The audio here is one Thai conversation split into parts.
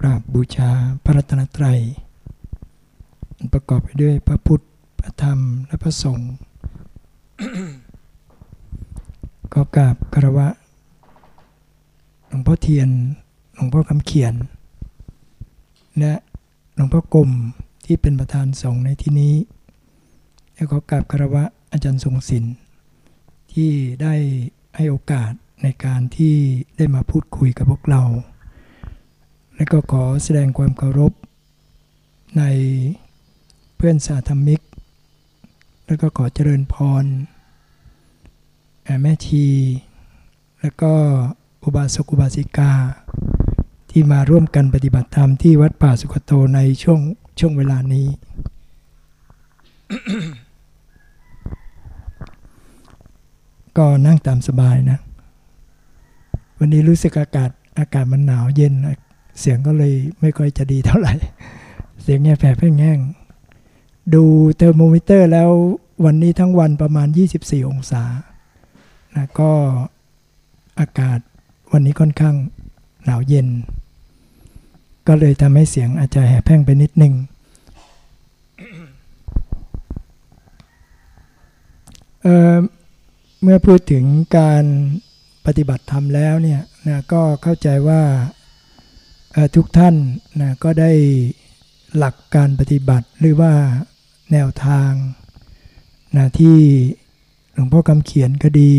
กราบบูชาพระรัตนตรัย ประกอบไปด้วยพระพุทธ พระธรรม และพระสงฆ์ก็กราบคารวะหลวงพ่อเทียน หลวงพ่อคำเขียน และหลวงพ่อกลมที่เป็นประธานสงฆ์ในที่นี้ แล้วก็กราบคารวะอาจารย์ทรงศิลป์ที่ได้ให้โอกาสในการที่ได้มาพูดคุยกับพวกเรา และก็ขอแสดงความเคารพ ในเพื่อนสาธมิก แล้วก็ขอเจริญพร แม่ชี แล้วก็อุบาสกอุบาสิกา ที่มาร่วมกันปฏิบัติธรรมที่วัดป่าสุขโตในช่วงช่วงเวลานี้ ก็นั่งตามสบายนะ วันนี้รู้สึกอากาศอากาศมันหนาวเย็น เสียงก็เลยไม่ค่อยจะดีเท่าไหร่ เสียงแง่แผ่แพ่งแห้งดูเทอร์โมมิเตอร์แล้ววันนี้ทั้งวันประมาณ 24 องศานะก็อากาศวันนี้ค่อนข้างหนาวเย็น ก็เลยทำให้เสียงอาจจะแหบแห้งไปนิดนึง เเมื่อพูดถึงการปฏิบัติธรรมแล้วเนี่ยนะก็เข้าใจว่า ทุกท่านนะก็ได้หลักการปฏิบัติหรือว่าแนวทางนะที่หลวงพ่อคำเขียนก็ดี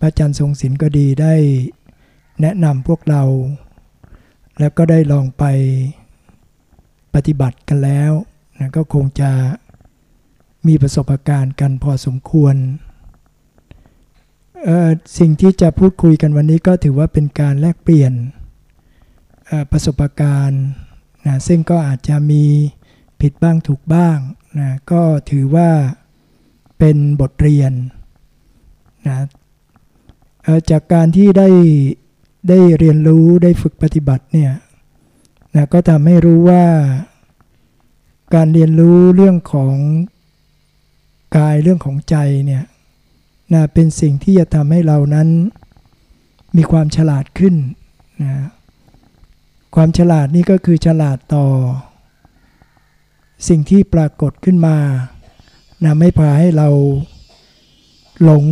พระอาจารย์ทรงศิลป์ก็ดีได้แนะนำพวกเรา แล้วก็ได้ลองไปปฏิบัติกันแล้วนะก็คงจะมีประสบการณ์กันพอสมควร สิ่งที่จะพูดคุยกันวันนี้ก็ถือว่าเป็นการแลกเปลี่ยน ประสบการณ์นะซึ่งก็อาจจะมีผิดบ้างถูกบ้างนะก็ถือว่าเป็นบทเรียนนะจากการที่ได้ได้เรียนรู้ได้ฝึกปฏิบัติเนี่ยนะก็ทำให้รู้ว่าการเรียนรู้เรื่องของกายเรื่องของใจเนี่ยนะเป็นสิ่งที่จะทำให้เรานั้นมีความฉลาดขึ้นนะ ความฉลาดนี่ก็คือฉลาดต่อ สิ่งที่ปรากฏขึ้นมานะไม่พาให้เราหลง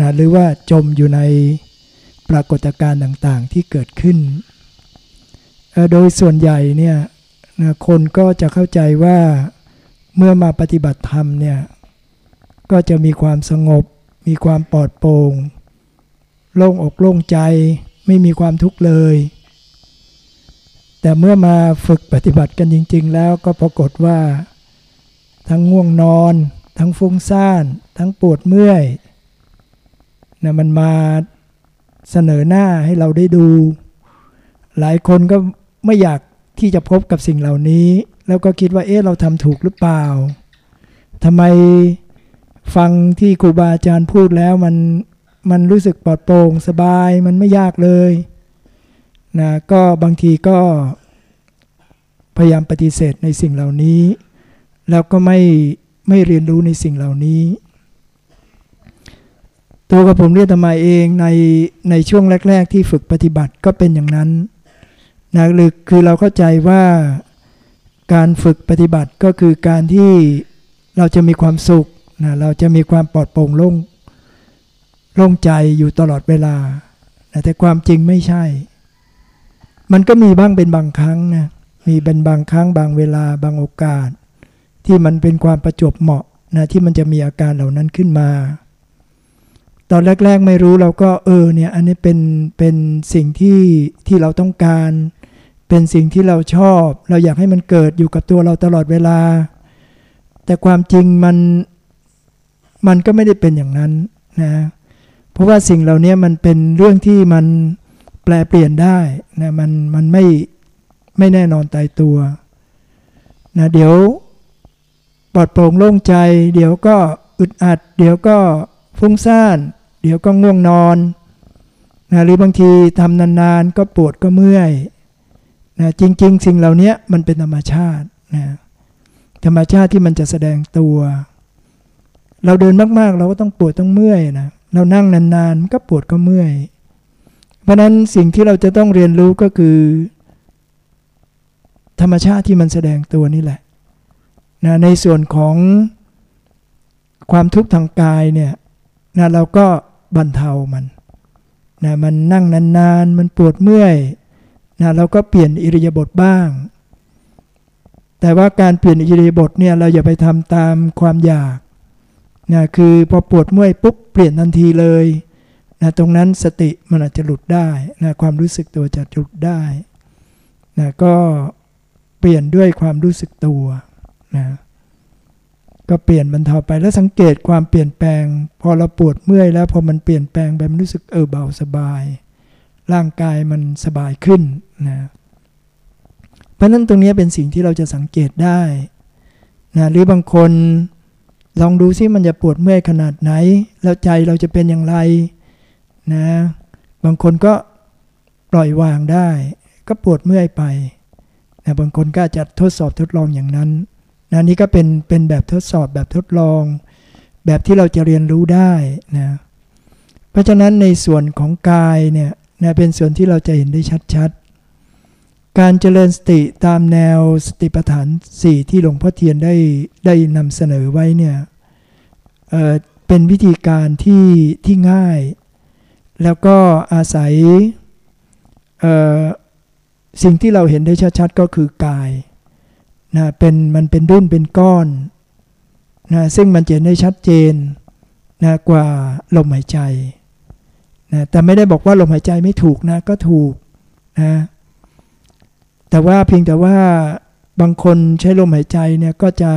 นะหรือว่าจมอยู่ในปรากฏการณ์ต่างๆที่เกิดขึ้น โดยส่วนใหญ่เนี่ยนะคนก็จะเข้าใจว่าเมื่อมาปฏิบัติธรรมเนี่ยก็จะมีความสงบ มีความปลอดโปร่งโล่งอกโล่งใจ ไม่มีความทุกข์เลย แต่เมื่อมาฝึกปฏิบัติกันจริง ๆ แล้วก็ปรากฏว่า ทั้งง่วงนอน ทั้งฟุ้งซ่าน ทั้งปวดเมื่อยนะมันมาเสนอหน้าให้เราได้ดู หลายคนก็ไม่อยากที่จะพบกับสิ่งเหล่านี้ แล้วก็คิดว่าเอ๊ะเราทำถูกหรือเปล่าทำไมฟังที่ครูบาอาจารย์พูดแล้วมันมันรู้สึกปลอดโปร่งสบายมันไม่ยากเลย นะก็บางทีก็พยายามปฏิเสธในสิ่งเหล่านี้ แล้วก็ไม่ไม่เรียนรู้ในสิ่งเหล่านี้ ตัวกับผมเรียกทำไมเองในในช่วงแรก ๆ ที่ฝึกปฏิบัติก็เป็นอย่างนั้นนะหรือคือเราเข้าใจว่าการฝึกปฏิบัติก็คือการที่เราจะมีความสุขนะเราจะมีความปลอดโปร่งโล่งโล่งใจอยู่ตลอดเวลานะแต่ความจริงไม่ใช่ มันก็มีบ้างเป็นบางครั้งนะมีเป็นบางครั้งบางเวลาบางโอกาส ที่มันเป็นความประจบเหมาะนะที่มันจะมีอาการเหล่านั้นขึ้นมา ตอนแรก ๆ ไม่รู้เราก็เออเนี่ยอันนี้เป็นเป็นสิ่งที่ที่เราต้องการ เป็นสิ่งที่เราชอบ เราอยากให้มันเกิดอยู่กับตัวเราตลอดเวลา แต่ความจริงมันมันก็ไม่ได้เป็นอย่างนั้นนะเพราะว่าสิ่งเหล่านี้มันเป็นเรื่องที่มัน แปลเปลี่ยนได้นะมันมันไม่ไม่แน่นอนตายตัวนะเดี๋ยวปลอดโปร่งโล่งใจ เดี๋ยวก็อึดอัด เดี๋ยวก็ฟุ้งซ่าน เดี๋ยวก็ง่วงนอนนะหรือบางทีทำนานๆ ก็ปวดก็เมื่อยนะจริง ๆ สิ่งเหล่านี้มันเป็นธรรมชาตินะธรรมชาติที่มันจะแสดงตัว เราเดินมากๆ เราก็ต้องปวดต้องเมื่อยนะเรานั่งนานๆก็ปวดก็เมื่อย เพราะนั้นสิ่งที่เราจะต้องเรียนรู้ก็คือ ธรรมชาติที่มันแสดงตัวนี่แหละนะในส่วนของความทุกข์ทางกายเนี่ยนะเราก็บรรเทามันนะมันนั่งนานๆ มันปวดเมื่อยนะเราก็เปลี่ยนอิริยาบถบ้าง แต่ว่าการเปลี่ยนอิริยาบถเนี่ยเราอย่าไปทำตามความอยากนะคือพอปวดเมื่อยปุ๊บเปลี่ยนทันทีเลย นะตรงนั้นสติมันอาจจะหลุดได้นะความรู้สึกตัวจะหลุดได้นะก็เปลี่ยนด้วยความรู้สึกตัวนะก็เปลี่ยนบรรเทาไปแล้วสังเกตความเปลี่ยนแปลง พอเราปวดเมื่อยแล้วพอมันเปลี่ยนแปลงไปมันรู้สึกเออเบาสบาย ร่างกายมันสบายขึ้นนะเพราะนั้นตรงนี้เป็นสิ่งที่เราจะสังเกตได้นะหรือบางคนลองดูซิมันจะปวดเมื่อยขนาดไหน แล้วใจเราจะเป็นอย่างไร นะ บางคนก็ปล่อยวางได้ ก็ปวดเมื่อยไปนะบางคนก็จะทดสอบทดลองอย่างนั้นนะนี่ก็เป็นเป็นแบบทดสอบแบบทดลอง แบบที่เราจะเรียนรู้ได้นะเพราะฉะนั้นในส่วนของกายเนี่ยนะเป็นส่วนที่เราจะเห็นได้ชัดๆ การเจริญสติตามแนวสติปัฏฐาน 4 ที่หลวงพ่อเทียนได้ได้นำเสนอไว้เนี่ยเเป็นวิธีการที่ที่ง่าย แล้วก็อาศัยสิ่งที่เราเห็นได้ชัดๆก็คือกายนะเป็นมันเป็นดุ้นเป็นก้อนนะซึ่งมันจะได้ชัดเจนนะกว่าลมหายใจนะแต่ไม่ได้บอกว่าลมหายใจไม่ถูกนะก็ถูกนะแต่ว่าเพียงแต่ว่าบางคนใช้ลมหายใจเนี่ยก็จะ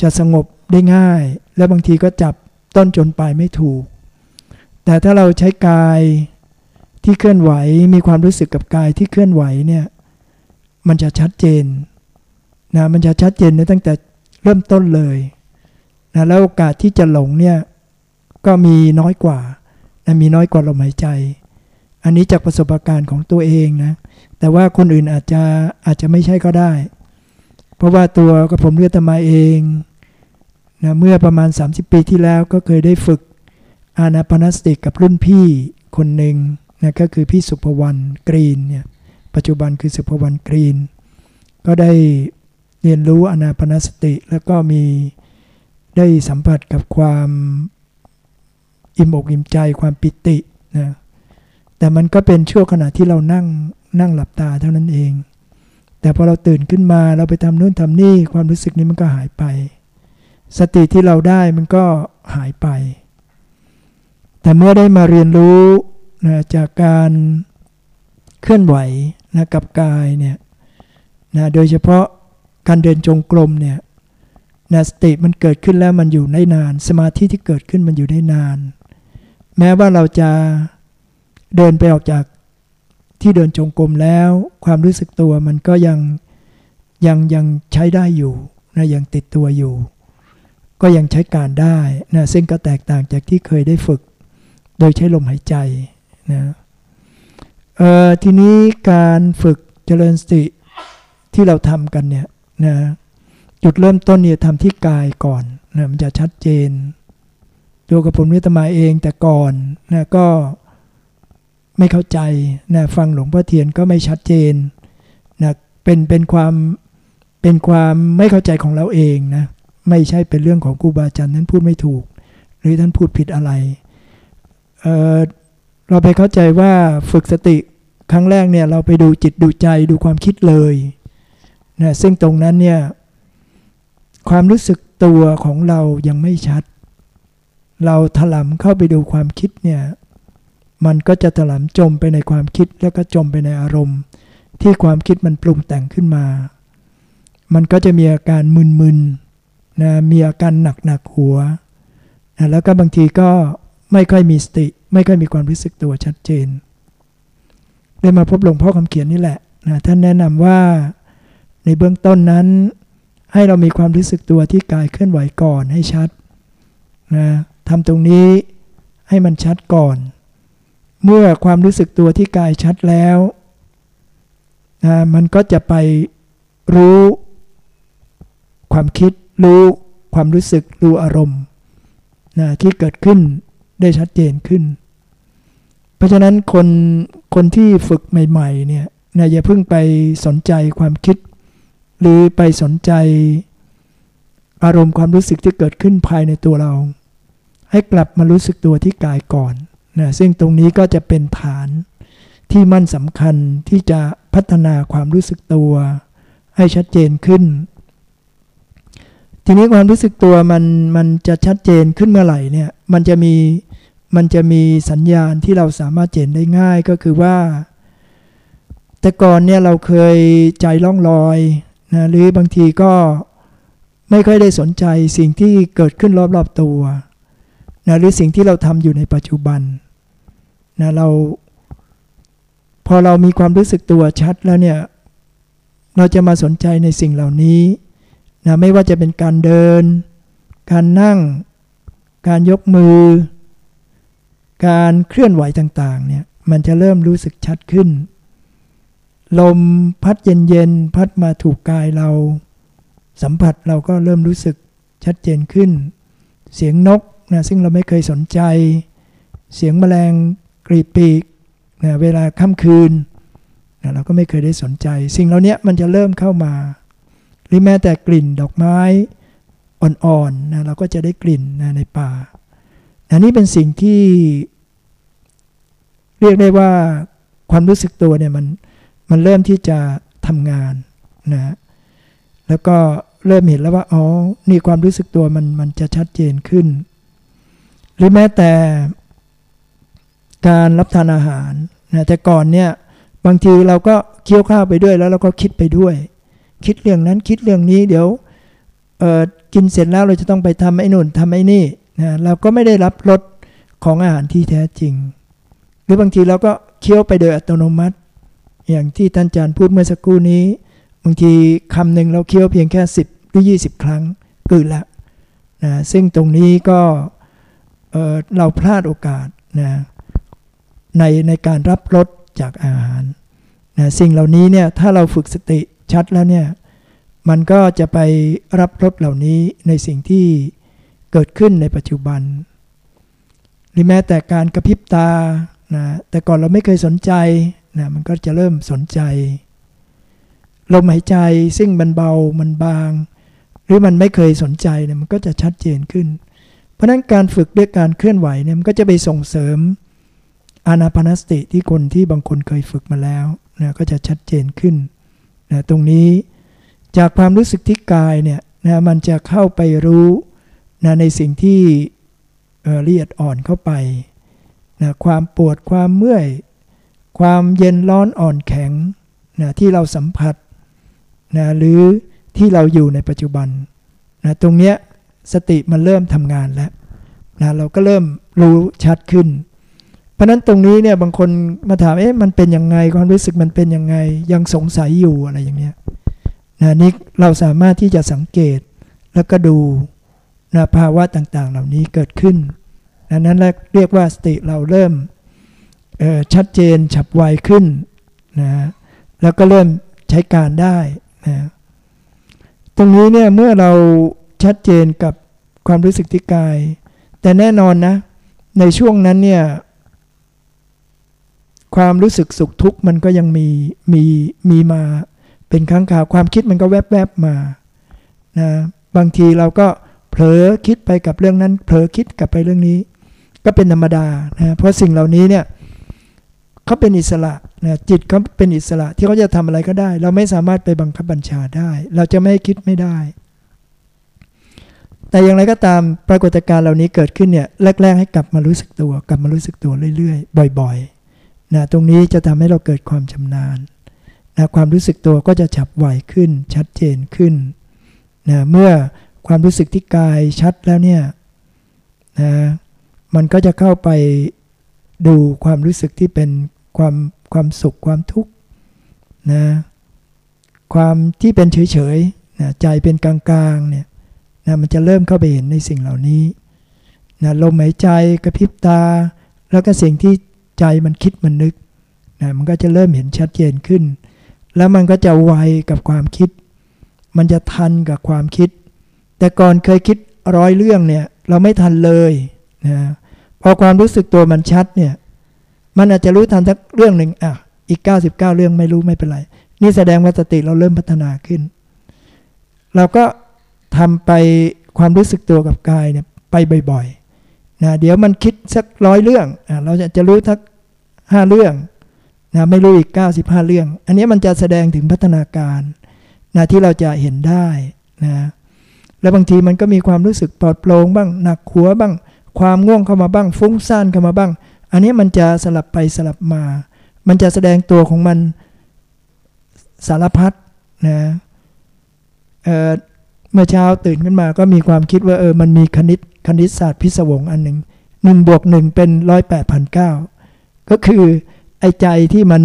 จะสงบได้ง่าย และบางทีก็จับต้นจนปลายไม่ถูก แต่ถ้าเราใช้กายที่เคลื่อนไหวมีความรู้สึกกับกายที่เคลื่อนไหวเนี่ยมันจะชัดเจนนะมันจะชัดเจนในตั้งแต่เริ่มต้นเลยนะแล้วโอกาสที่จะหลงเนี่ยก็มีน้อยกว่านะมีน้อยกว่าลมหายใจ อันนี้จากประสบการณ์ของตัวเองนะแต่ว่าคนอื่นอาจจะอาจจะไม่ใช่ก็ได้ เพราะว่าตัวกับผมเรียตมาเองนะเมื่อประมาณ 30 ปีที่แล้วก็เคยได้ฝึก อานาปนสติกับรุ่นพี่คนหนึ่งนะก็คือพี่สุภวรรณกรีนเนี่ยปัจจุบันคือสุภวรรณกรีน ก็ได้เรียนรู้อนาปนสติแล้วก็มีได้สัมผัสกับความอิ่มอกอิ่มใจความปิตินะแต่มันก็เป็นช่วงขณะที่เรานั่งนั่งหลับตาเท่านั้นเอง แต่พอเราตื่นขึ้นมาเราไปทำนู่นทำนี่ความรู้สึกนี้มันก็หายไป สติที่เราได้มันก็หายไป แต่เมื่อได้มาเรียนรู้นะจากการเคลื่อนไหวนะกับกายเนี่ยนะโดยเฉพาะการเดินจงกรมเนี่ยนะสติมันเกิดขึ้นแล้วมันอยู่ได้นาน สมาธิที่เกิดขึ้นมันอยู่ได้นาน แม้ว่าเราจะเดินไปออกจากที่เดินจงกรมแล้ว ความรู้สึกตัวมันก็ยังยังยังใช้ได้อยู่นะยังติดตัวอยู่ ก็ยังใช้การได้นะซึ่งก็แตกต่างจากที่เคยได้ฝึก โดยใช้ลมหายใจนะทีนี้การฝึกเจริญสติที่เราทำกันเนี่ยนะจุดเริ่มต้นเนี่ยทำที่กายก่อนนะมันจะชัดเจนตัวกับผมนิตมาเองแต่ก่อนนะก็ไม่เข้าใจนะฟังหลวงพ่อเทียนก็ไม่ชัดเจนนะเป็นเป็นความเป็นความไม่เข้าใจของเราเองนะไม่ใช่เป็นเรื่องของครูบาอาจารย์นั้นพูดไม่ถูก หรือท่านพูดผิดอะไร เเราไปเข้าใจว่าฝึกสติครั้งแรกเนี่ยเราไปดูจิตดูใจดูความคิดเลยนะซึ่งตรงนั้นเนี่ยความรู้สึกตัวของเรายังไม่ชัด เราถลำเข้าไปดูความคิดเนี่ยมันก็จะถลำจมไปในความคิดแล้วก็จมไปในอารมณ์ ที่ความคิดมันปรุงแต่งขึ้นมา มันก็จะมีอาการมึนๆนะมีอาการหนักหนักหัวนะแล้วก็บางทีก็ ไม่ค่อยมีสติ ไม่ค่อยมีความรู้สึกตัวชัดเจนได้มาพบหลวงพ่อคำเขียนนี่แหละนะท่านแนะนำว่าในเบื้องต้นนั้น ให้เรามีความรู้สึกตัวที่กายเคลื่อนไหวก่อนให้ชัดนะทำตรงนี้ให้มันชัดก่อน เมื่อความรู้สึกตัวที่กายชัดแล้วนะมันก็จะไปรู้ความคิดรู้ความรู้สึกรู้อารมณ์นะที่เกิดขึ้น ได้ชัดเจนขึ้น เพราะฉะนั้นคนคนที่ฝึกใหม่ๆเนี่ยนะอย่าเพิ่งไปสนใจความคิด หรือไปสนใจ อารมณ์ความรู้สึกที่เกิดขึ้นภายในตัวเรา ให้กลับมารู้สึกตัวที่กายก่อนนะซึ่งตรงนี้ก็จะเป็นฐานที่มั่นสำคัญที่จะพัฒนาความรู้สึกตัว ให้ชัดเจนขึ้น ทีนี้ความรู้สึกตัวมันมันจะชัดเจนขึ้นเมื่อไหร่เนี่ยมันจะมี มันจะมีสัญญาณที่เราสามารถเจนได้ง่ายก็คือว่า แต่ก่อนเนี่ยเราเคยใจล่องลอยนะหรือบางทีก็ไม่ค่อยได้สนใจสิ่งที่เกิดขึ้นรอบๆตัวนะหรือสิ่งที่เราทำอยู่ในปัจจุบันนะเรา พอเรามีความรู้สึกตัวชัดแล้วเนี่ย เราจะมาสนใจในสิ่งเหล่านี้นะไม่ว่าจะเป็นการเดิน การนั่ง การยกมือ การเคลื่อนไหวต่างๆเนี่ยมันจะเริ่มรู้สึกชัดขึ้น ลมพัดเย็นๆพัดมาถูกกายเรา สัมผัสเราก็เริ่มรู้สึกชัดเจนขึ้น เสียงนกนะซึ่งเราไม่เคยสนใจ เสียงแมลงกรีดปีกนะเวลาค่ำคืนนะเราก็ไม่เคยได้สนใจ สิ่งเหล่านี้มันจะเริ่มเข้ามา หรือแม้แต่กลิ่นดอกไม้อ่อนๆนะเราก็จะได้กลิ่นนะในป่านะนี่เป็นสิ่งที่ เรียกได้ว่าความรู้สึกตัวเนี่ยมันมันเริ่มที่จะทำงานนะแล้วก็เริ่มเห็นแล้วว่าอ๋อนี่ความรู้สึกตัวมันมันจะชัดเจนขึ้น หรือแม้แต่การรับทานอาหารนะแต่ก่อนเนี่ยบางทีเราก็เคี้ยวข้าวไปด้วยแล้วเราก็คิดไปด้วย คิดเรื่องนั้นคิดเรื่องนี้เดี๋ยวกินเสร็จแล้วเราจะต้องไปทำไอ้นู่นทำไอ้นี่นะเราก็ไม่ได้รับรสของอาหารที่แท้จริง รือบางทีเราก็เคี้ยวไปโดยอัตโนมัติ อย่างที่ท่านอาจารย์พูดเมื่อสักครู่นี้ บางทีคำหนึ่งเราเคี้ยวเพียงแค่ 10 หรือ 20 ครั้งกืนละนะซึ่งตรงนี้ก็เเราพลาดโอกาสนะในในการรับรสจากอาหารนะสิ่งเหล่านี้เนี่ยถ้าเราฝึกสติชัดแล้วเนี่ยมันก็จะไปรับรสเหล่านี้ในสิ่งที่เกิดขึ้นในปัจจุบัน หรือแม้แต่การกระพริบตา นะแต่ก่อนเราไม่เคยสนใจนะมันก็จะเริ่มสนใจ ลมหายใจซึ่งมันเบามันบาง หรือมันไม่เคยสนใจเนี่ยมันก็จะชัดเจนขึ้น เพราะนั้นการฝึกด้วยการเคลื่อนไหวเนี่ยมันก็จะไปส่งเสริมอานาปนสติที่คนที่บางคนเคยฝึกมาแล้วนะก็จะชัดเจนขึ้นนะตรงนี้จากความรู้สึกที่กายเนี่ยนะมันจะเข้าไปรู้นะในสิ่งที่ละเอียดอ่อนเข้าไป นะความปวดความเมื่อย ความเย็นร้อนอ่อนแข็งนะที่เราสัมผัสนะหรือที่เราอยู่ในปัจจุบันนะตรงเนี้ยสติมันเริ่มทำงานแล้วนะเราก็เริ่มรู้ชัดขึ้น เพราะนั้นตรงนี้เนี่ยบางคนมาถามเอ๊ะมันเป็นยังไงความรู้สึกมันเป็นยังไง ยังสงสัยอยู่อะไรอย่างเนี้ยนะนี่เราสามารถที่จะสังเกตแล้วก็ดูนะภาวะต่างๆ เหล่านี้เกิดขึ้น นะนั้นเรียกว่าสติเราเริ่มชัดเจนฉับไวขึ้นนะแล้วก็เริ่มใช้การได้นะตรงนี้เนี่ยเมื่อเราชัดเจนกับความรู้สึกที่กาย แต่แน่นอนนะ ในช่วงนั้นเนี่ยความรู้สึกสุขทุกข์มันก็ยังมีมีมีมาเป็นครั้งข่าวความคิดมันก็แวบๆบมานะบางทีเราก็เผลอคิดไปกับเรื่องนั้น เผลอคิดกลับไปเรื่องนี้ ก็เป็นธรรมดานะเพราะสิ่งเหล่านี้เนี่ยเขาเป็นอิสระนะจิตเขาเป็นอิสระที่เขาจะทำอะไรก็ได้ เราไม่สามารถไปบังคับบัญชาได้ เราจะไม่คิดไม่ได้ แต่อย่างไรก็ตามปรากฏการณ์เหล่านี้เกิดขึ้นเนี่ยแรก ๆ ให้กลับมารู้สึกตัว กลับมารู้สึกตัวเรื่อยๆ บ่อยๆนะตรงนี้จะทำให้เราเกิดความชำนาญนะความรู้สึกตัวก็จะฉับไวขึ้น ชัดเจนขึ้นนะเมื่อความรู้สึกที่กายชัดแล้วเนี่ยนะ มันก็จะเข้าไปดูความรู้สึกที่เป็นความความสุขความทุกข์นะความที่เป็นเฉยๆนะใจเป็นกลางๆเนี่ยนะมันจะเริ่มเข้าไปเห็นในสิ่งเหล่านี้นะลมหายใจกระพริบตา แล้วก็สิ่งที่ใจมันคิดมันนึกนะมันก็จะเริ่มเห็นชัดเจนขึ้น แล้วมันก็จะไวกับความคิด มันจะทันกับความคิด แต่ก่อนเคยคิดร้อยเรื่องเนี่ยเราไม่ทันเลยนะ พอความรู้สึกตัวมันชัดเนี่ย มันอาจจะรู้ทันสักเรื่องหนึ่งอะ อีก 99 เรื่องไม่รู้ไม่เป็นไร นี่แสดงว่าสติเราเริ่มพัฒนาขึ้น เราก็ทำไปความรู้สึกตัวกับกายเนี่ยไปบ่อยๆนะเดี๋ยวมันคิดสักร้อยเรื่องอเราจะจะรู้ทักห้าเรื่องนะไม่รู้อีก 95 เรื่อง อันนี้มันจะแสดงถึงพัฒนาการนะที่เราจะเห็นได้นะแล้วบางทีมันก็มีความรู้สึกปลอดโปร่งบ้างหนักหัวบ้าง ความง่วงเข้ามาบ้าง ฟุ้งซ่านเข้ามาบ้าง อันนี้มันจะสลับไปสลับมา มันจะแสดงตัวของมันสารพัดนะเเมื่อเช้าตื่นขึ้นมาก็มีความคิดว่าเออมันมีคณิตคณิตศาสตร์พิศวงอันหนึ่งหนึ่งบวกหนึ่งเป็นร้อยแปดพันเก้าก็คือไอ้ใจที่มัน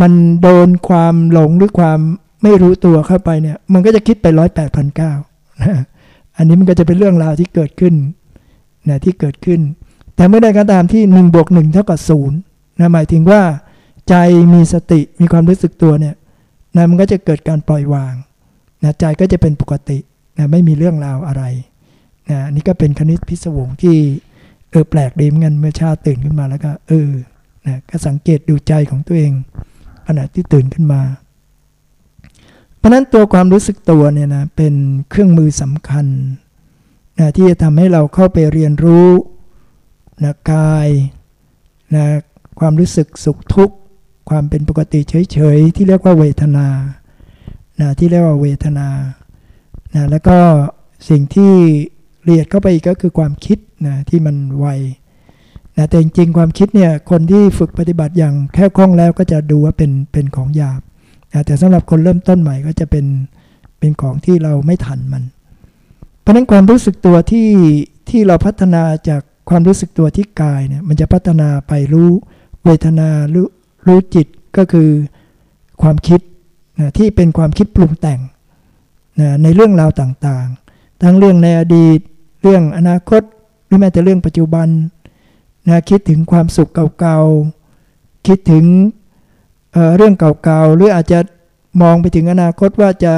มันโดนความหลงหรือความไม่รู้ตัวเข้าไปเนี่ย มันก็จะคิดไปร้อยแปดพันเก้า อันนี้มันก็จะเป็นเรื่องราวที่เกิดขึ้นนะที่เกิดขึ้น แต่เมื่อใดก็ตามที่หนึ่งบวกหนึ่งเท่ากับศูนย์นะหมายถึงว่า ใจมีสติมีความรู้สึกตัวเนี่ยนะมันก็จะเกิดการปล่อยวางนะใจก็จะเป็นปกตินะไม่มีเรื่องราวอะไรนะนี่ก็เป็นคณิตพิศวงที่เออแปลกดีเหมือนกันเมื่อชาตื่นขึ้นมาแล้วก็เออนะก็สังเกตดูใจของตัวเองขณะที่ตื่นขึ้นมา เพราะนั้นตัวความรู้สึกตัวเนี่ยนะเป็นเครื่องมือสำคัญนะที่จะทำให้เราเข้าไปเรียนรู้นะกายนะความรู้สึกสุขทุกข์ ความเป็นปกติเฉยๆ ที่เรียกว่าเวทนานะที่เรียกว่าเวทนานะแล้วก็สิ่งที่เรียดเข้าไปอีกก็คือความคิดนะที่มันไวนะแต่จริงๆความคิดเนี่ยคนที่ฝึกปฏิบัติอย่างแค่คล่องแล้วก็จะดูว่าเป็นเป็นของหยาบ นะแต่สำหรับคนเริ่มต้นใหม่ก็จะเป็นเป็นของที่เราไม่ทันมัน เพราะนั้นความรู้สึกตัวที่ที่เราพัฒนาจากความรู้สึกตัวที่กายเนี่ยมันจะพัฒนาไปรู้เวทนารู้รู้จิตก็คือความคิดนะที่เป็นความคิดปรุงแต่งนะในเรื่องราวต่างๆ ทั้งเรื่องในอดีต เรื่องอนาคตหรือแม้แต่เรื่องปัจจุบันนะคิดถึงความสุขเก่าๆ คิดถึง เเรื่องเก่าๆ หรืออาจจะมองไปถึงอนาคตว่าจะ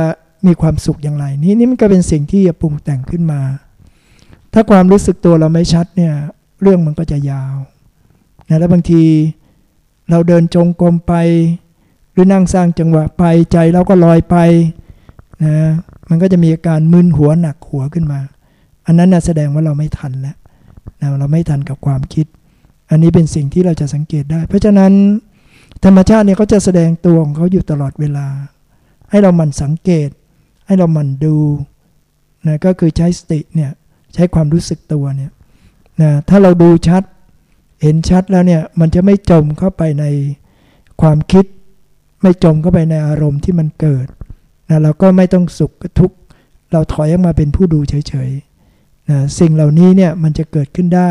มีความสุขอย่างไรนี่นี่มันก็เป็นสิ่งที่จะปรุงแต่งขึ้นมา ถ้าความรู้สึกตัวเราไม่ชัดเนี่ยเรื่องมันก็จะยาวนะแล้วบางทีเราเดินจงกรมไป หรือนั่งสร้างจังหวะไปใจเราก็ลอยไปนะมันก็จะมีอาการมึนหัวหนักหัวขึ้นมา อันนั้นนะแสดงว่าเราไม่ทันแล้วนะเราไม่ทันกับความคิด อันนี้เป็นสิ่งที่เราจะสังเกตได้ เพราะฉะนั้น ธรรมชาติเนี่ยเขาจะแสดงตัวของเขาอยู่ตลอดเวลา ให้เราหมั่นสังเกต ให้เราหมั่นดูนะก็คือใช้สติเนี่ยใช้ความรู้สึกตัวเนี่ยนะถ้าเราดูชัดเห็นชัดแล้วเนี่ยมันจะไม่จมเข้าไปในความคิด ไม่จมเข้าไปในอารมณ์ที่มันเกิดนะเราก็ไม่ต้องสุขทุกข์เราถอยออกมาเป็นผู้ดูเฉยๆนะสิ่งเหล่านี้เนี่ยมันจะเกิดขึ้นได้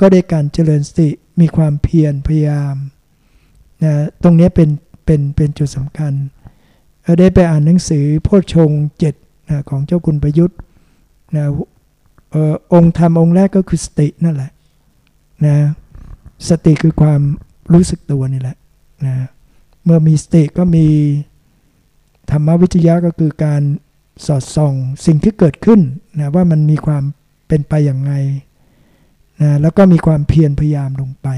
ก็ได้การเจริญสติมีความเพียรพยายาม นะตรงนี้เป็นเป็นเป็นจุดสำคัญ ได้ไปอ่านหนังสือโพชงเจ็ดนะของเจ้าคุณประยุทธ์นะออองค์ธรรมองค์แรกก็คือสตินั่นแหละนะสติคือความรู้สึกตัวนี่แหละนะเมื่อมีสติก็มีธรรมวิจยะก็คือการสอดส่องสิ่งที่เกิดขึ้นนะว่ามันมีความเป็นไปอย่างไงนะแล้วก็มีความเพียรพยายามลงไป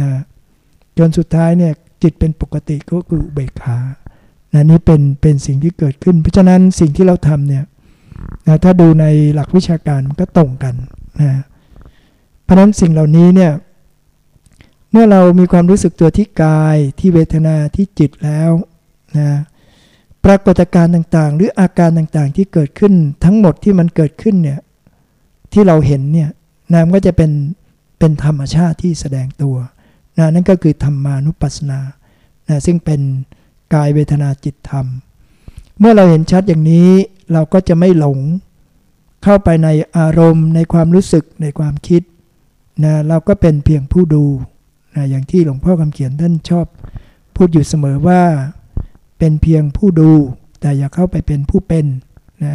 นะ จนสุดท้ายเนี่ยจิตเป็นปกติก็คือเบกขานะนี่เป็นเป็นสิ่งที่เกิดขึ้น เพราะฉะนั้นสิ่งที่เราทำเนี่ยนะถ้าดูในหลักวิชาการมันก็ตรงกันนะเพราะฉะนั้นสิ่งเหล่านี้เนี่ยเมื่อเรามีความรู้สึกตัวที่กายที่เวทนาที่จิตแล้วนะปรากฏการณ์ต่างๆ หรืออาการต่างๆที่เกิดขึ้นทั้งหมดที่มันเกิดขึ้นเนี่ยที่เราเห็นเนี่ยนามก็จะเป็นเป็นธรรมชาติที่แสดงตัว นะนั่นก็คือธรรมานุปัสสนานะซึ่งเป็นกายเวทนาจิตธรรม เมื่อเราเห็นชัดอย่างนี้เราก็จะไม่หลงเข้าไปในอารมณ์ในความรู้สึกในความคิดนะเราก็เป็นเพียงผู้ดูนะอย่างที่หลวงพ่อคำเขียนท่านชอบ พูดอยู่เสมอว่าเป็นเพียงผู้ดู แต่อย่าเข้าไปเป็นผู้เป็นนะ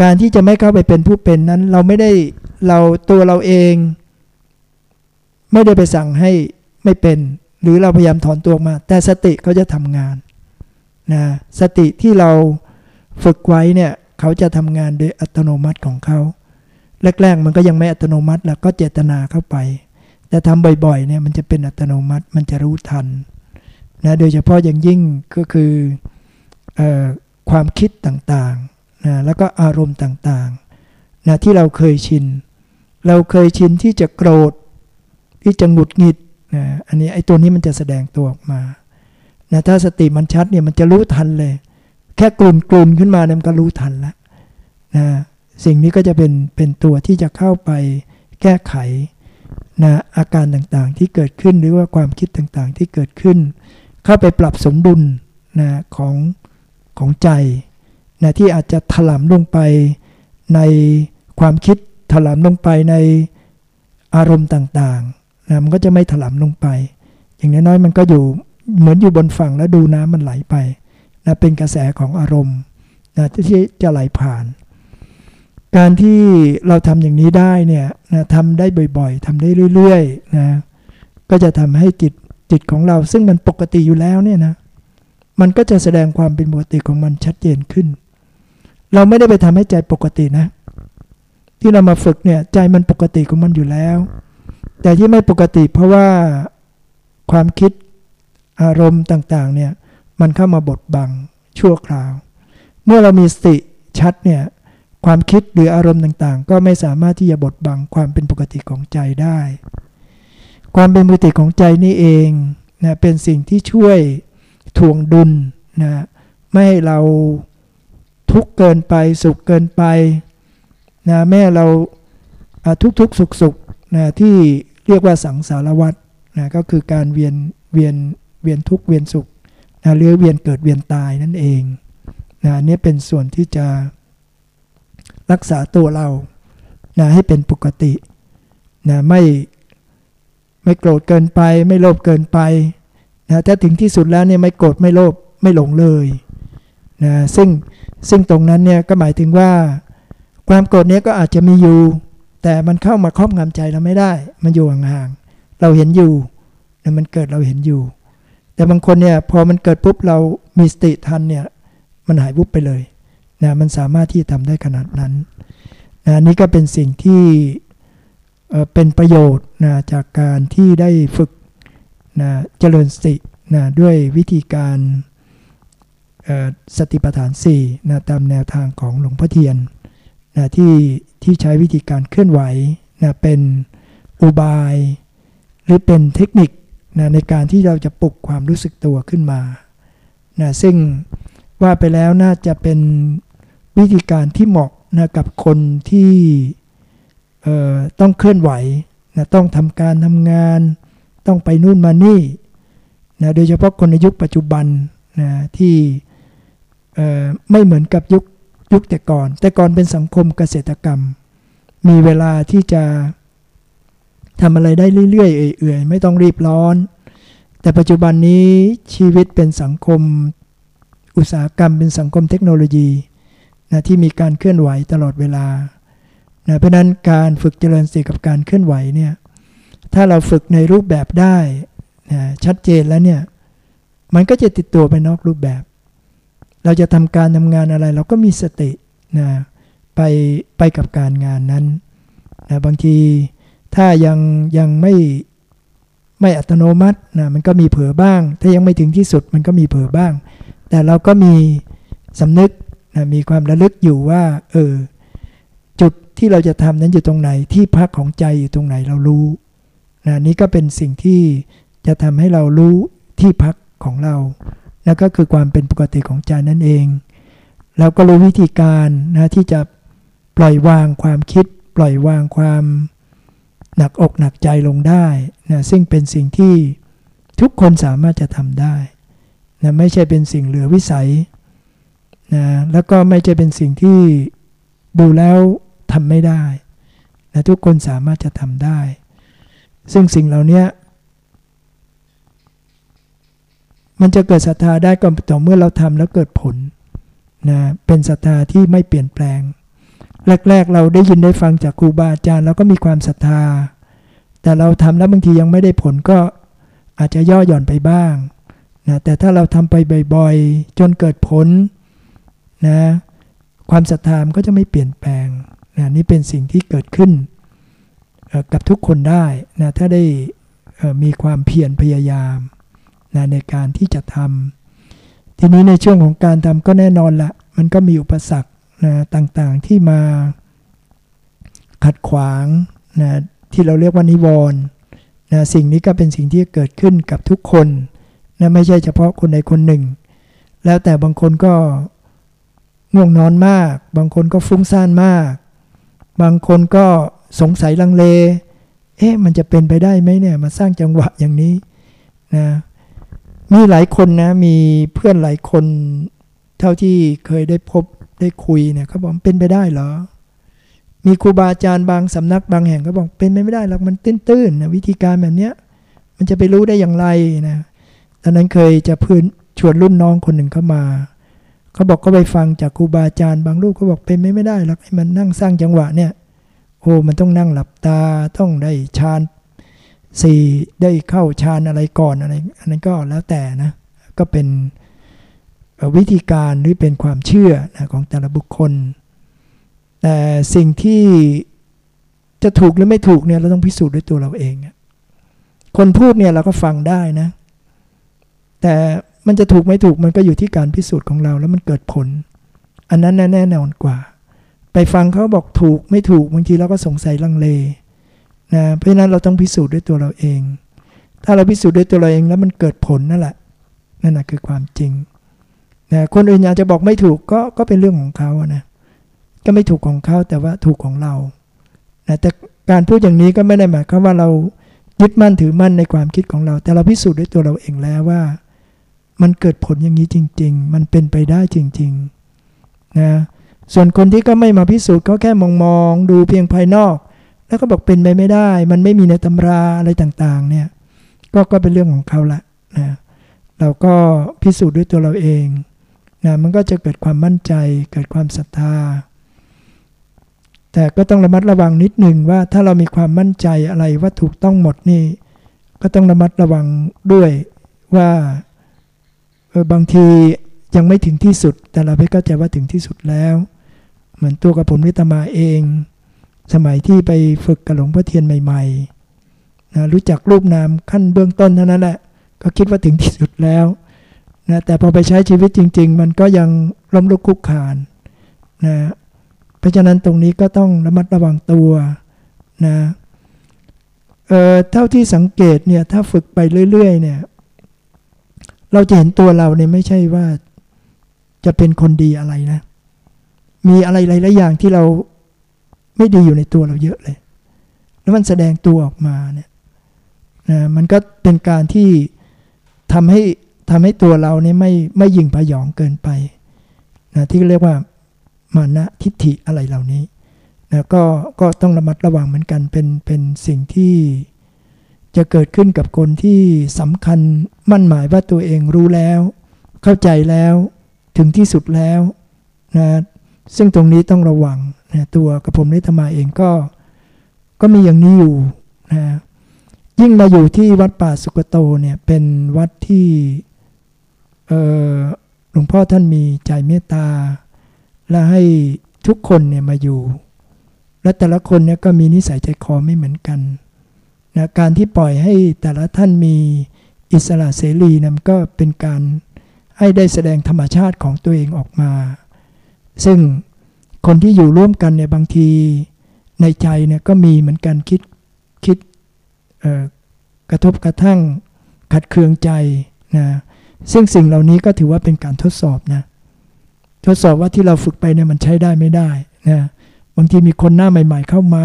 การที่จะไม่เข้าไปเป็นผู้เป็นนั้น เราไม่ได้เราตัวเราเอง ไม่ได้ไปสั่งให้ไม่เป็น หรือเราพยายามถอนตัวมา แต่สติเขาจะทำงานนะสติที่เราฝึกไว้เนี่ยเขาจะทำงานโดยอัตโนมัติของเขาแรกๆมันก็ยังไม่อัตโนมัติแล้วก็เจตนาเข้าไป แต่ทำบ่อยๆเนี่ยมันจะเป็นอัตโนมัติมันจะรู้ทันนะโดยเฉพาะอย่างยิ่งก็คืออความคิดต่างๆนะแล้วก็อารมณ์ต่างๆนะที่เราเคยชิน เราเคยชินที่จะโกรธ ที่จะหงุดหงิดนะอันนี้ไอ้ตัวนี้มันจะแสดงตัวออกมานะถ้าสติมันชัดเนี่ยมันจะรู้ทันเลย แค่กลุ่นกลุ่นขึ้นมาเนี่ยมันก็รู้ทันแล้วนะสิ่งนี้ก็จะเป็นเป็นตัวที่จะเข้าไปแก้ไขนะอาการต่างๆที่เกิดขึ้นหรือว่าความคิดต่างๆที่เกิดขึ้น เข้าไปปรับสมดุลนะของของใจนะที่อาจจะถลำลงไปในความคิดถลำลงไปในอารมณ์ต่างๆ นะมันก็จะไม่ถลำลงไป อย่างน้อยๆมันก็อยู่เหมือนอยู่บนฝั่งแล้วดูน้ำมันไหลไปนะเป็นกระแสของอารมณ์นะที่จะไหลผ่าน การที่เราทำอย่างนี้ได้เนี่ยนะทำได้บ่อยๆทำได้เรื่อยๆนะก็จะทำให้จิตจิตของเราซึ่งมันปกติอยู่แล้วเนี่ยนะมันก็จะแสดงความเป็นปกติของมันชัดเจนขึ้น เราไม่ได้ไปทำให้ใจปกตินะ ที่เรามาฝึกเนี่ยใจมันปกติของมันอยู่แล้ว แต่ที่ไม่ปกติเพราะว่าความคิดอารมณ์ต่างๆเนี่ยมันเข้ามาบดบังชั่วคราว เมื่อเรามีสติชัดเนี่ยความคิดหรืออารมณ์ต่างๆ ก็ไม่สามารถที่จะบดบังความเป็นปกติของใจได้ ความเป็นปกติของใจนี่เองนะเป็นสิ่งที่ช่วยทวงดุลนะไม่ให้เราทุกข์เกินไปสุขเกินไปนะแม่เราทุกทุกสุขสุขนะที่ เรียกว่าสังสารวัฏนะก็คือการเวียนเวียนเวียนทุกเวียนสุขนะหรือเวียนเกิดเวียนตายนั่นเองนะนี่เป็นส่วนที่จะรักษาตัวเรานะให้เป็นปกตินะไม่ไม่โกรธเกินไปไม่โลภเกินไปนะถ้าถึงที่สุดแล้วเนี่ยไม่โกรธไม่โลภไม่หลงเลยนะซึ่งซึ่งตรงนั้นเนี่ยก็หมายถึงว่า ความโกรธเนี้ยก็อาจจะมีอยู่ แต่มันเข้ามาครอบงำใจเราไม่ได้ มันอยู่ห่างๆเราเห็นอยู่นะมันเกิดเราเห็นอยู่ แต่บางคนเนี่ยพอมันเกิดปุ๊บเรามีสติทันเนี่ยมันหายวุบไปเลยนะมันสามารถที่ทำได้ขนาดนั้นนะนี่ก็เป็นสิ่งที่เป็นประโยชน์นะจากการที่ได้ฝึกนะเจริญสตินะด้วยวิธีการสติปัฏฐาน4นะตามแนวทางของหลวงพ่อเทียนนะที่ ที่ใช้วิธีการเคลื่อนไหวนะเป็นอุบาย หรือเป็นเทคนิคนะในการที่เราจะปลุกความรู้สึกตัวขึ้นมานะซึ่งว่าไปแล้วน่าจะเป็นวิธีการที่เหมาะนะกับคนที่ต้องเคลื่อนไหวนะต้องทำการทำงาน ต้องไปนู่นมานี่นะโดยเฉพาะคนในยุคปัจจุบันนะที่ไม่เหมือนกับยุค ยุคแต่ก่อน แต่ก่อนเป็นสังคมเกษตรกรรม มีเวลาที่จะทำอะไรได้เรื่อยๆเอื่อยๆ ไม่ต้องรีบร้อน แต่ปัจจุบันนี้ชีวิตเป็นสังคมอุตสาหกรรมเป็นสังคมเทคโนโลยีนะที่มีการเคลื่อนไหวตลอดเวลานะเพราะนั้นการฝึกเจริญสติกับการเคลื่อนไหวเนี่ยถ้าเราฝึกในรูปแบบได้นะชัดเจนแล้วเนี่ยมันก็จะติดตัวไปนอกรูปแบบ เราจะทำการทำงานอะไร เราก็มีสตินะไปไปกับการงานนั้นนะบางทีถ้ายังยังไม่ไม่อัตโนมัตินะมันก็มีเผลอบ้าง ถ้ายังไม่ถึงที่สุดมันก็มีเผลอบ้าง แต่เราก็มีสำนึกนะมีความระลึกอยู่ว่าเออจุดที่เราจะทำนั้นอยู่ตรงไหนที่พักของใจอยู่ตรงไหนเรารู้นะนี่ก็เป็นสิ่งที่จะทำให้เรารู้ที่พักของเรา นะก็คือความเป็นปกติของใจนั่นเอง แล้วก็รู้วิธีการนะที่จะปล่อยวางความคิด ปล่อยวางความหนักอกหนักใจลงได้นะซึ่งเป็นสิ่งที่ทุกคนสามารถจะทำได้นะไม่ใช่เป็นสิ่งเหลือวิสัยนะแล้วก็ไม่ใช่เป็นสิ่งที่ดูแล้วทำไม่ได้นะทุกคนสามารถจะทำได้ ซึ่งสิ่งเหล่านี้ มันจะเกิดศรัทธาได้ก็ต่อเมื่อเราทำแล้วเกิดผลนะเป็นศรัทธาที่ไม่เปลี่ยนแปลง แรก ๆ เราได้ยินได้ฟังจากครูบาอาจารย์เราก็มีความศรัทธา แต่เราทำแล้วบางทียังไม่ได้ผลก็อาจจะย่อหย่อนไปบ้างนะแต่ถ้าเราทำไปบ่อยๆ จนเกิดผลนะความศรัทธามันก็จะไม่เปลี่ยนแปลงนะนี่เป็นสิ่งที่เกิดขึ้นกับทุกคนได้นะถ้าได้มีความเพียรพยายาม นะในการที่จะทำทีนี้ในช่วงของการทำก็แน่นอนละมันก็มีอุปสรรคนะต่างๆที่มาขัดขวางนะที่เราเรียกว่านิวรณ์นะสิ่งนี้ก็เป็นสิ่งที่เกิดขึ้นกับทุกคนนะไม่ใช่เฉพาะคนใดคนหนึ่ง แล้วแต่บางคนก็ง่วงนอนมาก บางคนก็ฟุ้งซ่านมาก บางคนก็สงสัยลังเล เอ๊ะ มันจะเป็นไปได้ไหมเนี่ย มาสร้างจังหวะอย่างนี้นะ มีหลายคนนะ มีเพื่อนหลายคน เท่าที่เคยได้พบได้คุยเนี่ยเขาบอกเป็นไปได้เหรอ มีครูบาอาจารย์บางสำนักบางแห่งก็บอกเป็นไปไม่ได้หรอกมันตื้นๆนะวิธีการแบบเนี้ย มันจะไปรู้ได้อย่างไรนะตอนนั้นเคยจะพื้นชวนรุ่นน้องคนหนึ่งเข้ามาเขาบอกก็ไปฟังจากครูบาอาจารย์บางรูปเขาบอกเป็นไม่ได้หรอกให้มันนั่งสร้างจังหวะเนี่ย โอ้มันต้องนั่งหลับตาต้องได้ฌาน สี่ได้เข้าฌานอะไรก่อนอะไร อันนั้นก็แล้วแต่นะ ก็เป็นวิธีการหรือเป็นความเชื่อนะของแต่ละบุคคล แต่สิ่งที่จะถูกหรือไม่ถูกเนี่ยเราต้องพิสูจน์ด้วยตัวเราเอง คนพูดเนี่ยเราก็ฟังได้นะ แต่มันจะถูกไม่ถูกมันก็อยู่ที่การพิสูจน์ของเราแล้วมันเกิดผล อันนั้นแน่นอนกว่า ไปฟังเขาบอกถูกไม่ถูกบางทีเราก็สงสัยลังเล นะเพราะฉะนั้นเราต้องพิสูจน์ด้วยตัวเราเอง ถ้าเราพิสูจน์ด้วยตัวเราเองแล้วมันเกิดผลนั่นแหละนั่นแหะคือความจริงนะคนอื่นอยากจะบอกไม่ถูกก็ก็เป็นเรื่องของเขานะก็ไม่ถูกของเขาแต่ว่าถูกของเรานะแต่การพูดอย่างนี้ก็ไม่ได้หมายความว่าเรายึดมั่นถือมั่นในความคิดของเรา แต่เราพิสูจน์ด้วยตัวเราเองแล้วว่า มันเกิดผลอย่างนี้จริง ๆ มันเป็นไปได้จริง ๆ นะส่วนคนที่ก็ไม่มาพิสูจน์ก็แค่มองๆดูเพียงภายนอก แล้วก็บอกเป็นไปไม่ได้ มันไม่มีในตำราอะไรต่างๆ เนี่ย ก็ก็เป็นเรื่องของเขาละนะเราก็พิสูจน์ด้วยตัวเราเองนะมันก็จะเกิดความมั่นใจ เกิดความศรัทธา แต่ก็ต้องระมัดระวังนิดหนึ่งว่าถ้าเรามีความมั่นใจอะไรว่าถูกต้องหมดนี่ ก็ต้องระมัดระวังด้วยว่าออบางทียังไม่ถึงที่สุด แต่เราไปเข้าใจว่าถึงที่สุดแล้ว เหมือนตัวกับผมนิตมาเอง สมัยที่ไปฝึกกับหลวงพ่อเทียนใหม่ๆนะรู้จักรูปนามขั้นเบื้องต้นเท่านั้นแหละ ก็คิดว่าถึงที่สุดแล้วนะแต่พอไปใช้ชีวิตจริง ๆ มันก็ยังล้มลุกคุกคานนะเพราะฉะนั้นตรงนี้ก็ต้องระมัดระวังตัวนะเอ่อเท่าที่สังเกตเนี่ยถ้าฝึกไปเรื่อยๆเนี่ยเราจะเห็นตัวเราเนี่ยไม่ใช่ว่าจะเป็นคนดีอะไรนะ มีอะไรหลายๆอย่างที่เรา ไม่ดีอยู่ในตัวเราเยอะเลย แล้วมันแสดงตัวออกมาเนี่ยนะมันก็เป็นการที่ทำให้ทำให้ตัวเราเนี่ยไม่ไม่ยิงพยองเกินไปนะที่เรียกว่ามานะทิฏฐิอะไรเหล่านี้นะก็ก็ต้องระมัดระวังเหมือนกันเป็นเป็นสิ่งที่จะเกิดขึ้นกับคนที่สำคัญมั่นหมายว่าตัวเองรู้แล้ว เข้าใจแล้วถึงที่สุดแล้วนะซึ่งตรงนี้ต้องระวัง นะตัวกระผมนิธมาเองก็ก็มีอย่างนี้อยู่นะยิ่งมาอยู่ที่วัดป่าสุกโตเนี่ยเป็นวัดที่หลวงพ่อท่านมีใจเมตตา และให้ทุกคนเนี่ยมาอยู่ และแต่ละคนเนี่ยก็มีนิสัยใจคอไม่เหมือนกันนะการที่ปล่อยให้แต่ละท่านมีอิสระเสรีนะก็เป็นการให้ได้แสดงธรรมชาติของตัวเองออกมา ซึ่ง คนที่อยู่ร่วมกันเนี่ยบางทีในใจเนี่ยก็มีเหมือนกันคิดคิดกระทบกระทั่งขัดเคืองใจนะซึ่งสิ่งเหล่านี้ก็ถือว่าเป็นการทดสอบนะทดสอบว่าที่เราฝึกไปเนี่ยมันใช้ได้ไม่ได้นะบางทีมีคนหน้าใหม่ ๆ เข้ามา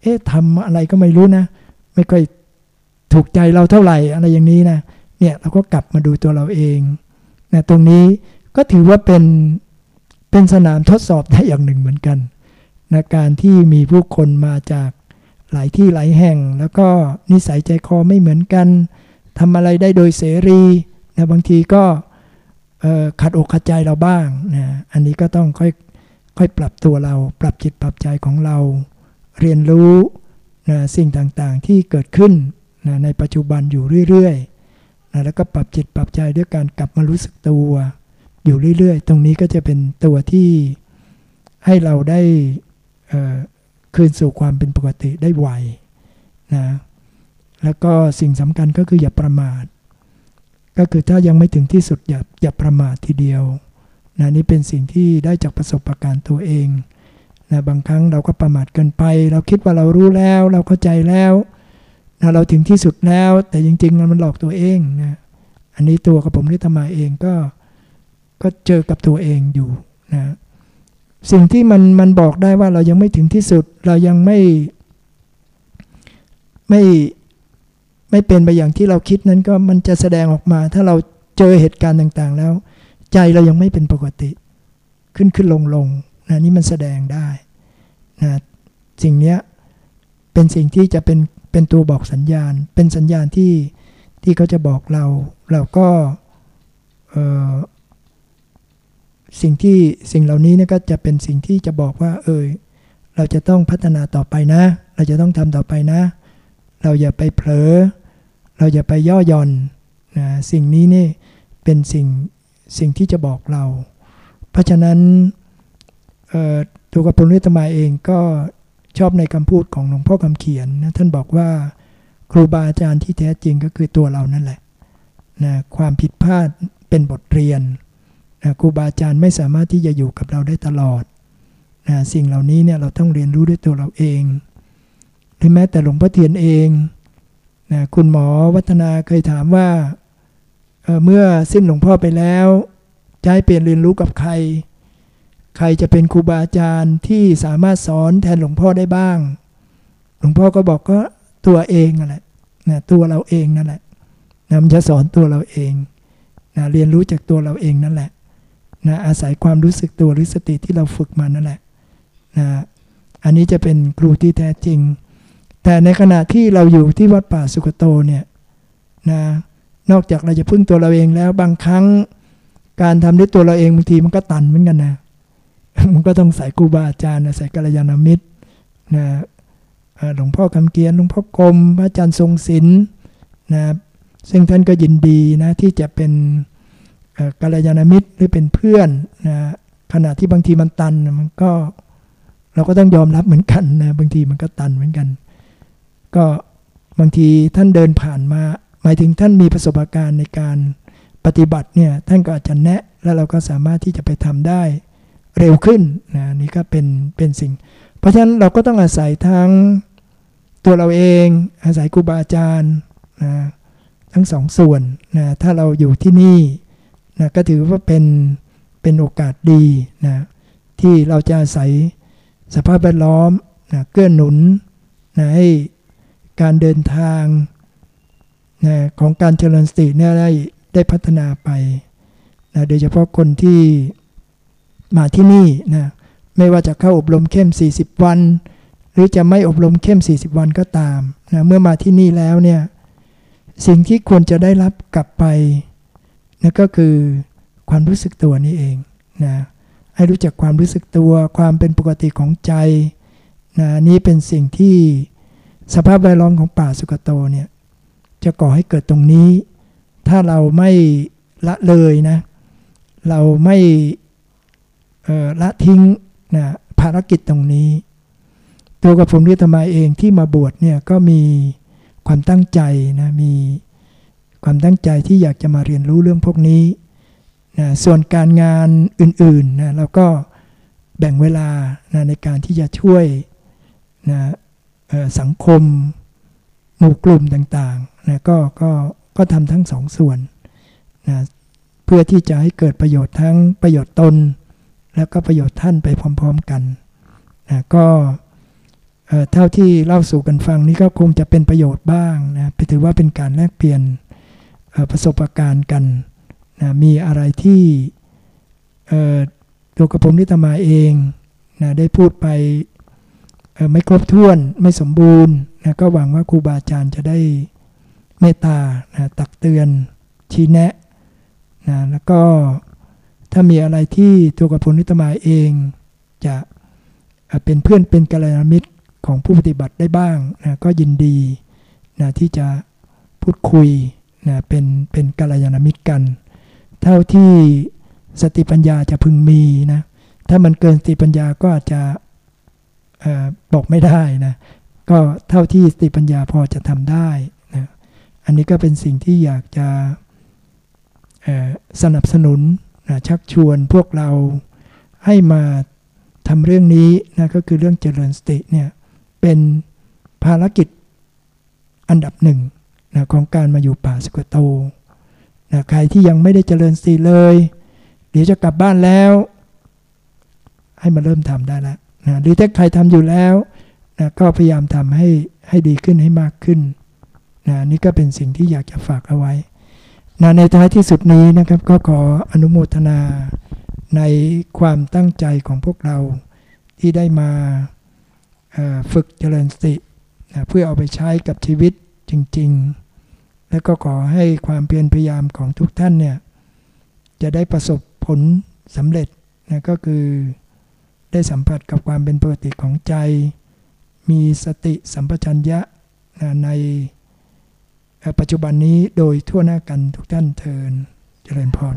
เอ๊ะทำอะไรก็ไม่รู้นะ ไม่ค่อยถูกใจเราเท่าไหร่อะไรอย่างนี้นะเนี่ยเราก็กลับมาดูตัวเราเองนะตรงนี้ก็ถือว่าเป็น เป็นสนามทดสอบได้อย่างหนึ่งเหมือนกันนะการที่มีผู้คนมาจากหลายที่หลายแห่ง แล้วก็นิสัยใจคอไม่เหมือนกันทำอะไรได้โดยเสรีนะบางทีก็ขัดอกขัดใจเราบ้างนะอันนี้ก็ต้องค่อยค่อยปรับตัวเรา ปรับจิตปรับใจของเรา เรียนรู้นะสิ่งต่างๆที่เกิดขึ้นนะในปัจจุบันอยู่เรื่อยๆนะแล้วก็ปรับจิตปรับใจด้วยการกลับมารู้สึกตัว อยู่เรื่อยๆ ตรงนี้ก็จะเป็นตัวที่ให้เราได้คืนสู่ความเป็นปกติได้ไวนะแล้วก็สิ่งสำคัญก็คืออย่าประมาท ก็คือถ้ายังไม่ถึงที่สุดอย่าอย่าประมาททีเดียวนะนี่เป็นสิ่งที่ได้จากประสบการณ์ตัวเองนะบางครั้งเราก็ประมาทเกินไป เราคิดว่าเรารู้แล้ว เราเข้าใจแล้วนะเราถึงที่สุดแล้ว แต่จริงๆมันหลอกตัวเองนะอันนี้ตัวกับผมนิธรรมาเองก็ ก็เจอกับตัวเองอยู่นะสิ่งที่มันมันบอกได้ว่าเรายังไม่ถึงที่สุด เรายังไม่ไม่ไม่เป็นไปอย่างที่เราคิดนั้นก็มันจะแสดงออกมา ถ้าเราเจอเหตุการณ์ต่างๆ แล้ว ใจเรายังไม่เป็นปกติ ขึ้นขึ้นลงลงนะนี่มันแสดงได้นะสิ่งนี้เป็นสิ่งที่จะเป็นเป็นตัวบอกสัญญาณ เป็นสัญญาณที่ที่เขาจะบอกเรา เราก็ สิ่งที่สิ่งเหล่านี้เนี่ยก็จะเป็นสิ่งที่จะบอกว่า เออเราจะต้องพัฒนาต่อไปนะ เราจะต้องทำต่อไปนะ เราอย่าไปเผลอ เราอย่าไปย่อหย่อนนะสิ่งนี้นี่เป็นสิ่งสิ่งที่จะบอกเรา เพราะฉะนั้นตัวกับพลนิตมาเองก็ชอบในคำพูดของหลวงพ่อคำเขียนนะท่านบอกว่าครูบาอาจารย์ที่แท้จริงก็คือตัวเรานั่นแหละนะความผิดพลาดเป็นบทเรียน นะครูบาอาจารย์ไม่สามารถที่จะอยู่กับเราได้ตลอดนะสิ่งเหล่านี้เนี่ยเราต้องเรียนรู้ด้วยตัวเราเองหรือแม้แต่หลวงพ่อเทียนเองนะคุณหมอวัฒนาเคยถามว่าเเมื่อสิ้นหลวงพ่อไปแล้วจะให้เปลี่ยนเรียนรู้กับใคร ใครจะเป็นครูบาอาจารย์ที่สามารถสอนแทนหลวงพ่อได้บ้าง หลวงพ่อก็บอกก็ตัวเองนั่นแหละนะตัวเราเองนั่นแหละนะมันจะสอนตัวเราเองนะเรียนรู้จากตัวเราเองนั่นแหละ นะอาศัยความรู้สึกตัวหรือสติที่เราฝึกมานั่นแหละนะอันนี้จะเป็นครูที่แท้จริง แต่ในขณะที่เราอยู่ที่วัดป่าสุกโตเนี่ยนะนอกจากเราจะพึ่งตัวเราเองแล้วบางครั้งการทำด้วยตัวเราเองบางทีมันก็ตันเหมือนกันนะมันก็ต้องใส่ครูบาอาจารย์ใส่กัลยาณมิตรนะหลวงพ่อคำเกียนหลวงพ่อกรมพระอาจารย์ทรงศิลป์นะซึ่งท่านก็ยินดีนะที่จะเป็น กัลยาณมิตรหรือเป็นเพื่อนนะขณะที่บางทีมันตันมันก็เราก็ต้องยอมรับเหมือนกันนะบางทีมันก็ตันเหมือนกัน ก็บางทีท่านเดินผ่านมา หมายถึงท่านมีประสบการณ์ในการปฏิบัติเนี่ยท่านก็อาจจะแนะแล้วเราก็สามารถที่จะไปทำได้เร็วขึ้นนะนี่ก็เป็นเป็นสิ่ง เพราะฉะนั้นเราก็ต้องอาศัยทั้งตัวเราเอง อาศัยครูบาอาจารย์นะทั้งสองส่วนนะถ้าเราอยู่ที่นี่ นะก็ถือว่าเป็นเป็นโอกาสดีนะที่เราจะอาศัยสภาพแวดล้อมนะเกื้อหนุนนะให้การเดินทางนะของการเจริญสติเนี่ยได้ได้พัฒนาไปนะโดยเฉพาะคนที่มาที่นี่นะไม่ว่าจะเข้าอบรมเข้ม 40 วัน หรือจะไม่อบรมเข้ม 40 วันก็ตามนะเมื่อมาที่นี่แล้วเนี่ยสิ่งที่ควรจะได้รับกลับไป นะก็คือความรู้สึกตัวนี่เองนะให้รู้จักความรู้สึกตัวความเป็นปกติของใจนะนี่เป็นสิ่งที่สภาพแวดล้อมของป่าสุกโตเนี่ยจะก่อให้เกิดตรงนี้ ถ้าเราไม่ละเลยนะเราไม่ละทิ้งนะภารกิจตรงนี้ ตัวกับผมที่ทมาเองที่มาบวชเนี่ยก็มีความตั้งใจนะมี ความตั้งใจที่อยากจะมาเรียนรู้เรื่องพวกนี้นะส่วนการงานอื่นๆนะเราก็แบ่งเวลานะในการที่จะช่วยนะสังคมหมู่กลุ่มต่างๆนะก็ก็ก็ทำทั้งสองส่วนนะเพื่อที่จะให้เกิดประโยชน์ทั้งประโยชน์ตน แล้วก็ประโยชน์ท่านไปพร้อมๆกันนะก็เท่าที่เล่าสู่กันฟังนี้ก็คงจะเป็นประโยชน์บ้างนะถือว่าเป็นการแลกเปลี่ยน ประสบการณ์กันนะมีอะไรที่ตัวกระผมนิตมาเองนะได้พูดไปไม่ครบถ้วนไม่สมบูรณ์นะก็หวังว่าครูบาอาจารย์จะได้เมตตานะตักเตือนชี้แนะนะแล้วก็ถ้ามีอะไรที่ตัวกระผมนิตมาเองจะเป็นเพื่อนเป็นกัลยาณมิตรของผู้ปฏิบัติได้บ้างนะก็ยินดีนะที่จะพูดคุย นะเป็นเป็นกัลยาณมิตรกัน เท่าที่สติปัญญาจะพึงมีนะถ้ามันเกินสติปัญญาก็อาจจะบอกไม่ได้นะก็เท่าที่สติปัญญาพอจะทำได้นะอันนี้ก็เป็นสิ่งที่อยากจะสนับสนุนนะชักชวนพวกเราให้มาทำเรื่องนี้นะก็คือเรื่องเจริญสติเนี่ยเป็นภารกิจอันดับหนึ่ง นะของการมาอยู่ป่าสุกโตนะใครที่ยังไม่ได้เจริญสติเลย เดี๋ยวจะกลับบ้านแล้ว ให้มาเริ่มทำได้แล้วนะหรือถ้าใครทำอยู่แล้วนะก็พยายามทำให้ให้ดีขึ้นให้มากขึ้นนะนี่ก็เป็นสิ่งที่อยากจะฝากเอาไว้นะในท้ายที่สุดนี้นะครับก็ขออนุโมทนาในความตั้งใจของพวกเราที่ได้มาฝึกเจริญสตินะเพื่อเอาไปใช้กับชีวิตจริง ๆ และก็ขอให้ความเพียรพยายามของทุกท่านเนี่ยจะได้ประสบผลสำเร็จนะก็คือได้สัมผัสกับความเป็นปกติของใจ มีสติสัมปชัญญะนะในปัจจุบันนี้โดยทั่วหน้ากันทุกท่านเทินเจริญพร